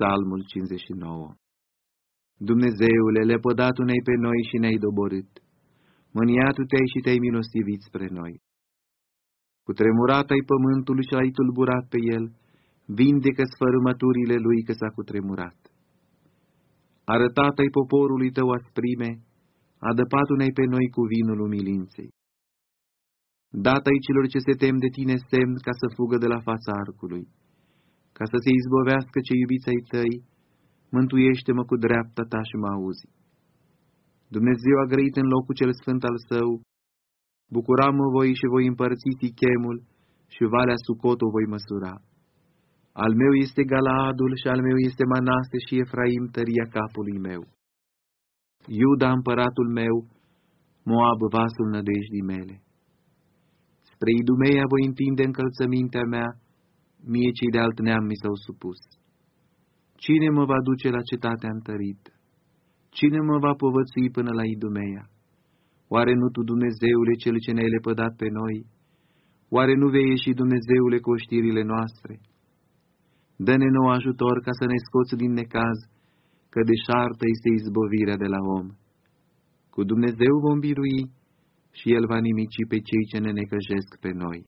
Psalmul 59 Dumnezeule, lepădat unei pe noi și ne-ai doborât. Mâniatul te-ai și te-ai milostivit spre noi. Cu tremurat ai pământul și l-ai tulburat pe el, vindecă sfărâmăturile lui că s-a cutremurat. Arătat ai poporului tău asprime, adăpat unei pe noi cu vinul umilinței. Dat ai celor ce se tem de tine semn ca să fugă de la fața arcului, ca să se izbovească ce iubiți ai tăi, mântuiește-mă cu dreapta ta și mă auzi. Dumnezeu a grăit în locul cel sfânt al său, bucuram-mă voi și voi împărți Sichemul și Valea Sucot o voi măsura. Al meu este Galaadul și al meu este Manaste și Efraim tăria capului meu. Iuda împăratul meu, Moab vasul nădejdii mele. Spre Idumeia voi întinde încălțămintea mea, mie cei de alt neam mi s-au supus. Cine mă va duce la cetatea întărită? Cine mă va povățui până la Idumeia? Oare nu Tu, Dumnezeule, Cel ce ne-ai lepădat pe noi? Oare nu vei ieși, Dumnezeule, cu oștirile noastre? Dă-ne nou ajutor ca să ne scoți din necaz, că deșartă este izbovirea de la om. Cu Dumnezeu vom birui și El va nimici pe cei ce ne necăjesc pe noi.